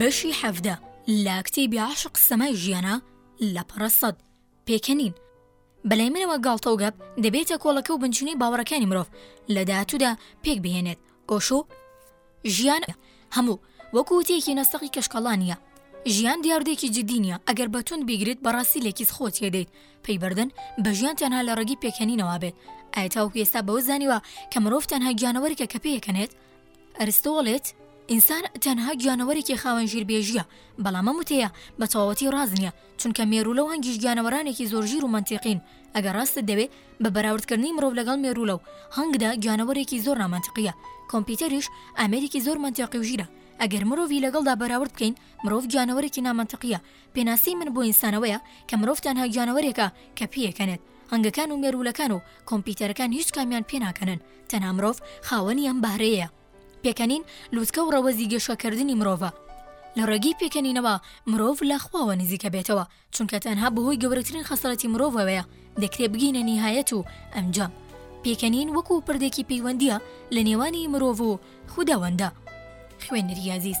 بەشی حەفدە لە کتێبی عاشق سەمای ژیانە لە پەڕە سەد پێکەنین بەلای منەوە گاڵتە و گەپ دەبێتە کۆڵەکە و بنچینەی باوەڕەکانی مرۆڤ لە داهاتوودا پێک بهێنێت ئۆشۆ، ژیان، هەموو، وەکو وتەیەکی نەستەقی کەشکەڵا نییە. ژیان دیاردەیەکی جیددی نییە، ئەگەر بە توند بیگریت بە ڕاستی لێکیس خۆت تێدەیت، پەی بردن بە ژیان تەنها لە ڕێگەی پێکهێنینەوە بێت. ئایا تاوەکو ئێستا بەوە زانیوە کە مرۆڤ تەنها گیانەوەرێکە کە پێکەنێت؟ ئەرستۆ ئەڵێت، ئینسان تەنها گیانەوەرێکی خاوەن ژیربێژییە، بەڵام ئەم وتەیە بە تەواوەتی ڕاست نییە، چونکە مێروولە و هەنگیش گیانەوەرانێکی زۆر ژیر و مەنتیقین، ئەگەر ڕاستت دەوێ بە بەراوردکردنی مرۆڤ لەگەڵ مێروولە و هەنگدا گیانەوەرێکی زۆر نامەنتقییە، کۆمپیوتەریش ئامێرێکی زۆر مەنتیقی و ژیرە، ئەگەر مرۆڤی لەگەڵدا بەراورد بکەین مرۆڤ گیانەوەرێکی نامەنتقییە، پێناسەی من بۆ ئینسان ئەوەیە کە مرۆڤ تەنها گیانەوەرێکە کە پێیەکەنێت، هەنگەکان و مێروولەکان و کۆمپیوتەرەکان هیچ کامیان پێناکەنن، تەنها مرۆڤ خاوەنی ئەم بەهرەیەیە. پێکەنین لوتکە و ڕەوەزی گەشەکردنی مرۆڤە، لە ڕێگەی پێکەنینەوە مرۆڤ لە خواوە نزیک ئەبێتەوە، چونکە تەنها بەهۆی گەورەترین خەسڵەتی مرۆڤەوەیە دەکرێ بگەینە نیهایەت و ئەنجام. پێکەنین وەکو پردێکی پەیوەندییە لە نێوانی مرۆڤ و خوداوەنددا. خوێنەری ئازیز.